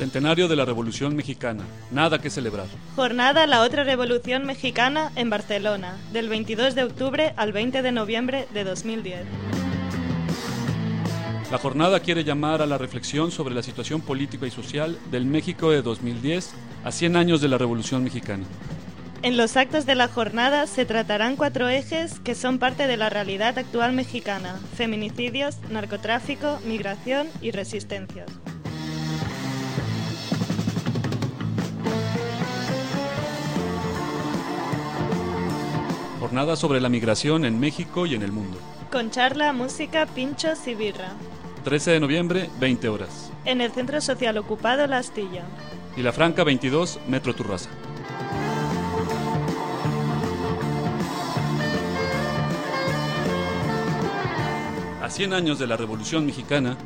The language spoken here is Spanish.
Centenario de la Revolución Mexicana. Nada que celebrar. Jornada La Otra Revolución Mexicana en Barcelona, del 22 de octubre al 20 de noviembre de 2010. La jornada quiere llamar a la reflexión sobre la situación política y social del México de 2010 a 100 años de la Revolución Mexicana. En los actos de la jornada se tratarán cuatro ejes que son parte de la realidad actual mexicana, feminicidios, narcotráfico, migración y resistencias. Jornada sobre la migración en México y en el mundo. Con charla, música, pinchos y birra. 13 de noviembre, 20 horas. En el Centro Social Ocupado La Astilla. Y La Franca 22, Metro Turrasa. A 100 años de la Revolución Mexicana,